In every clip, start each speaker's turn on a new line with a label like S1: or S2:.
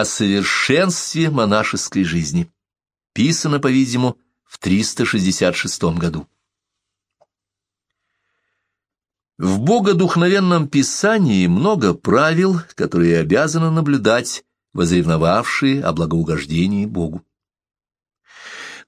S1: о совершенстве монашеской жизни. Писано, по-видимому, в 366 году. В богодухновенном писании много правил, которые обязаны наблюдать возревновавшие о благоугождении Богу.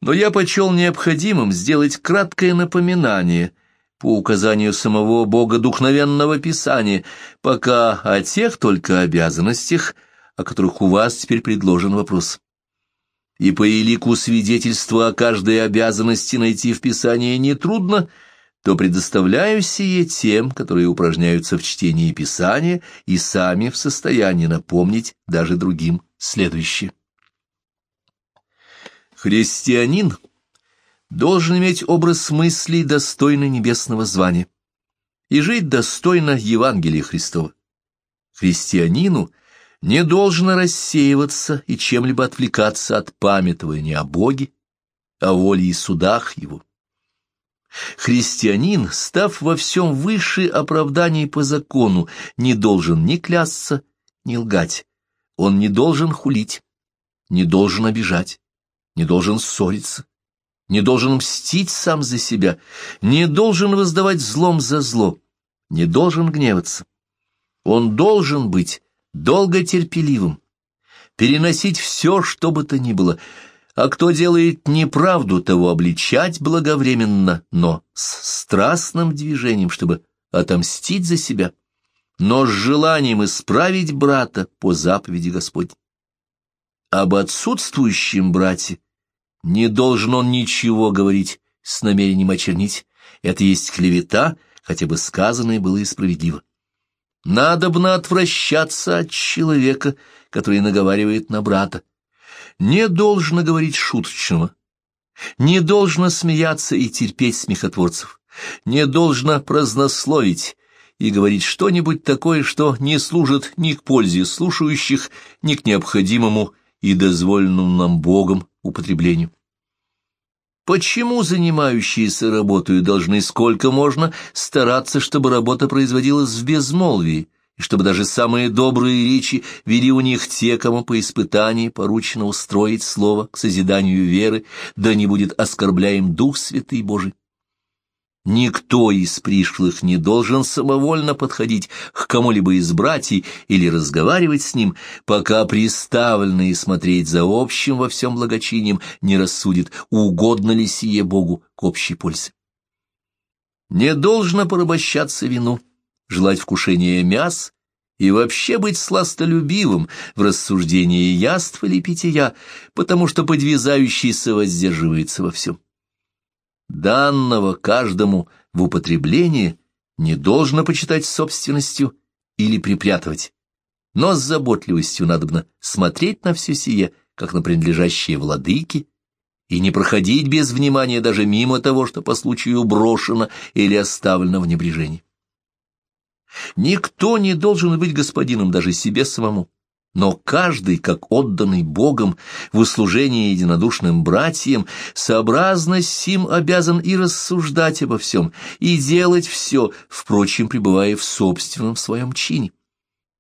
S1: Но я почел необходимым сделать краткое напоминание по указанию самого Бога Духновенного Писания, пока о тех только обязанностях, о которых у вас теперь предложен вопрос. И по элику свидетельства о каждой обязанности найти в Писании нетрудно, то предоставляю сие тем, которые упражняются в чтении Писания и сами в состоянии напомнить даже другим следующее. Христианин должен иметь образ мыслей, достойный небесного звания, и жить достойно Евангелия Христова. Христианину не должно рассеиваться и чем-либо отвлекаться от памятования о Боге, о воле и судах Его. Христианин, став во всем выше оправданий по закону, не должен ни клясться, ни лгать. Он не должен хулить, не должен обижать не должен ссориться, не должен мстить сам за себя, не должен воздавать злом за зло, не должен гневаться. Он должен быть долготерпеливым, переносить все, что бы то ни было, а кто делает неправду, того обличать благовременно, но с страстным движением, чтобы отомстить за себя, но с желанием исправить брата по заповеди Господь. Об отсутствующем брате не должен он ничего говорить с намерением очернить. Это есть клевета, хотя бы сказанное было и справедливо. Надобно отвращаться от человека, который наговаривает на брата. Не должно говорить шуточного. Не должно смеяться и терпеть смехотворцев. Не должно празднословить и говорить что-нибудь такое, что не служит ни к пользе слушающих, ни к необходимому и дозволенному нам Богом употреблению. Почему занимающиеся работой должны сколько можно стараться, чтобы работа производилась в безмолвии, и чтобы даже самые добрые речи вели у них те, кому по испытании поручено устроить слово к созиданию веры, да не будет оскорбляем Дух Святый Божий? Никто из пришлых не должен самовольно подходить к кому-либо из братьев или разговаривать с ним, пока приставленный смотреть за общим во всем благочинием не рассудит, угодно ли сие Богу к общей пользе. Не должно порабощаться вину, желать вкушения мяс и вообще быть сластолюбивым в рассуждении яств или питья, потому что подвязающийся воздерживается во всем данного каждому в употребление, не должно почитать собственностью или припрятывать, но с заботливостью надобно смотреть на все сие, как на принадлежащие владыке, и не проходить без внимания даже мимо того, что по случаю брошено или оставлено в небрежении. Никто не должен быть господином даже себе самому но каждый, как отданный Богом в услужении единодушным братьям, сообразно сим обязан и рассуждать обо всем, и делать все, впрочем, пребывая в собственном своем чине.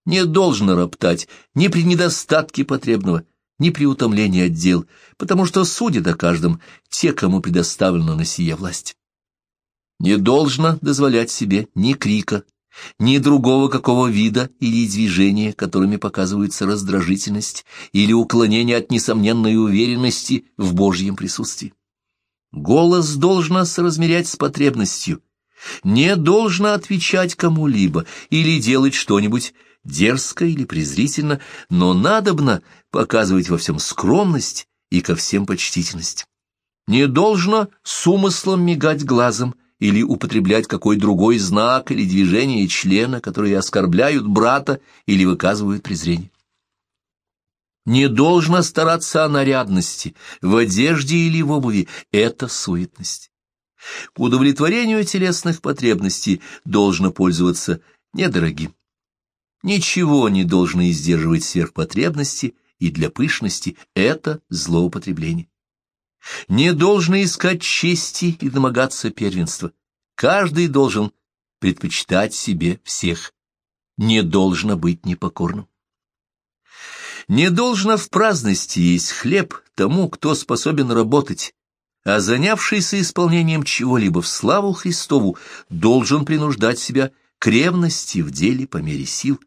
S1: Не должно роптать ни при недостатке потребного, ни при утомлении отдел, потому что судят о каждом те, кому предоставлена на сие власть. Не должно дозволять себе ни крика, ни другого какого вида или движения, которыми показывается раздражительность или уклонение от несомненной уверенности в Божьем присутствии. Голос должно соразмерять с потребностью, не должно отвечать кому-либо или делать что-нибудь дерзко или презрительно, но надобно показывать во всем скромность и ко всем почтительность. Не должно с умыслом мигать глазом, или употреблять какой другой знак или движение члена, которые оскорбляют брата или выказывают презрение. Не должно стараться о нарядности, в одежде или в обуви, это суетность. К удовлетворению телесных потребностей должно пользоваться недорогим. Ничего не должно издерживать сверхпотребности, и для пышности это злоупотребление. Не должно искать чести и домогаться первенства. Каждый должен предпочитать себе всех. Не должно быть непокорным. Не должно в праздности есть хлеб тому, кто способен работать, а занявшийся исполнением чего-либо в славу Христову должен принуждать себя к ревности в деле по мере сил.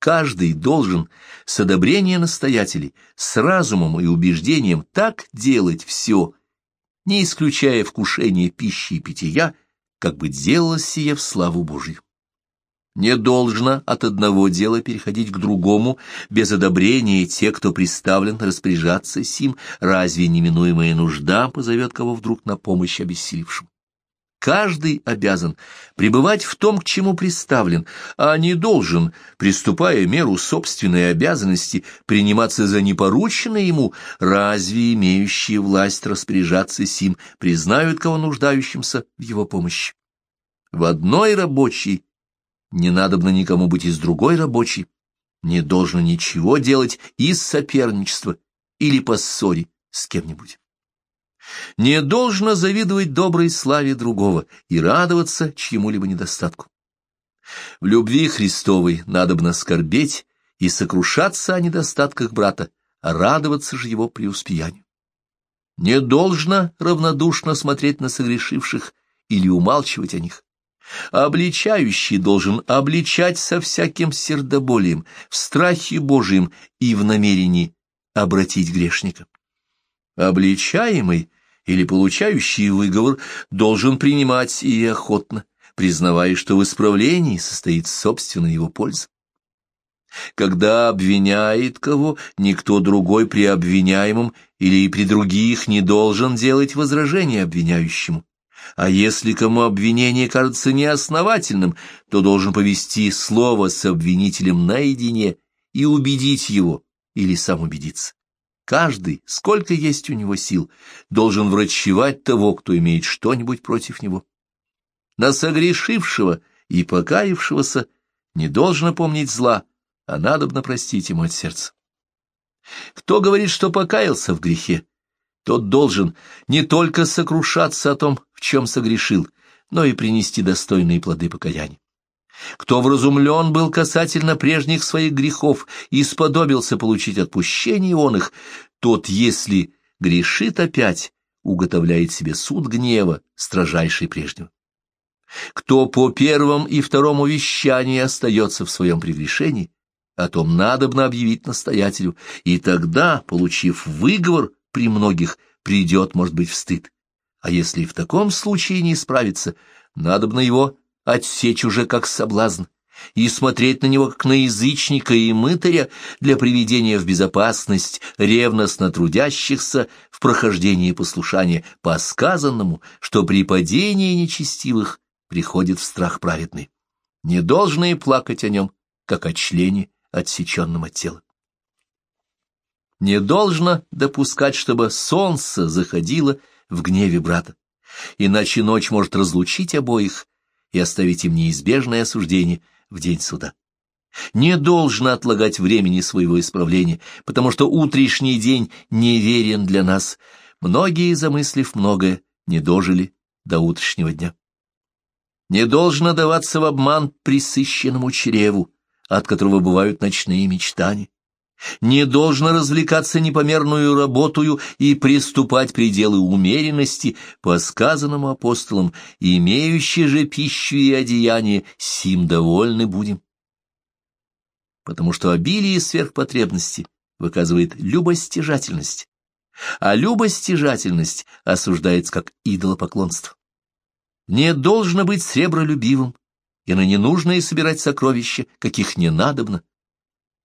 S1: Каждый должен с одобрения настоятелей, с разумом и убеждением так делать все, не исключая вкушения пищи и питья, как бы делалось сие в славу Божию. Не должно от одного дела переходить к другому без одобрения те, кто приставлен распоряжаться сим, разве неминуемая нужда позовет кого вдруг на помощь обессилевшим. Каждый обязан пребывать в том, к чему приставлен, а не должен, приступая меру собственной обязанности, приниматься за непорученное ему, разве имеющие власть распоряжаться сим признают кого нуждающимся в его помощи. В одной рабочей не надобно никому быть из другой рабочей, не должно ничего делать из соперничества или по ссоре с кем-нибудь. Не должно завидовать доброй славе другого и радоваться чьему-либо недостатку. В любви Христовой надобно скорбеть и сокрушаться о недостатках брата, а радоваться же его преуспеянию. Не должно равнодушно смотреть на согрешивших или умалчивать о них. Обличающий должен обличать со всяким сердоболием, в страхе Божием и в намерении обратить грешника. Обличаемый или получающий выговор должен принимать и охотно, признавая, что в исправлении состоит собственная его польза. Когда обвиняет кого, никто другой при обвиняемом или при других не должен делать возражения обвиняющему. А если кому обвинение кажется неосновательным, то должен повести слово с обвинителем наедине и убедить его или сам убедиться. Каждый, сколько есть у него сил, должен врачевать того, кто имеет что-нибудь против него. На согрешившего и покаявшегося не должно помнить зла, а надобно простить ему от сердца. Кто говорит, что покаялся в грехе, тот должен не только сокрушаться о том, в чем согрешил, но и принести достойные плоды покаяния. Кто вразумлен был касательно прежних своих грехов и сподобился получить отпущение он их, тот, если грешит опять, уготовляет себе суд гнева, строжайший прежнего. Кто по первому и второму вещанию остается в своем прегрешении, о том надобно объявить настоятелю, и тогда, получив выговор, при многих придет, может быть, в стыд. А если в таком случае не справится, надо бы на его отсечь уже как соблазн и смотреть на него как на язычника и мытаря для приведения в безопасность ревностно трудящихся в прохождении послушания по сказанному, что при падении нечестивых приходит в страх праведный. Не должно и плакать о нем, как о члене, отсеченном от тела. Не должно допускать, чтобы солнце заходило в гневе брата, иначе ночь может разлучить обоих и оставить им неизбежное осуждение в день суда. Не должно отлагать времени своего исправления, потому что утрешний день неверен для нас. Многие, замыслив многое, не дожили до утрешнего дня. Не должно даваться в обман присыщенному чреву, от которого бывают ночные мечтания не должно развлекаться непомерную работою и приступать пределы умеренности, по сказанному апостолам, имеющие же пищу и одеяние, сим довольны будем. Потому что обилие сверхпотребности выказывает любостяжательность, а любостяжательность осуждается как идолопоклонство. Не должно быть сребролюбивым, и на ненужное собирать сокровища, каких не надобно,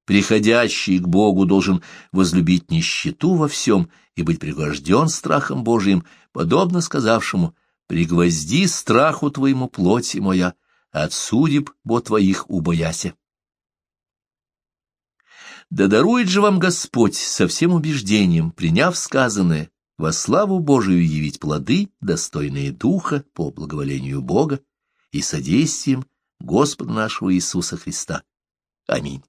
S1: Приходящий к Богу должен возлюбить нищету во всем и быть пригвожден страхом Божиим, подобно сказавшему «Пригвозди страху твоему плоти моя, от судеб бо твоих убояся». Да дарует же вам Господь со всем убеждением, приняв сказанное, во славу Божию явить плоды, достойные Духа по благоволению Бога и содействием Господа нашего Иисуса Христа. Аминь.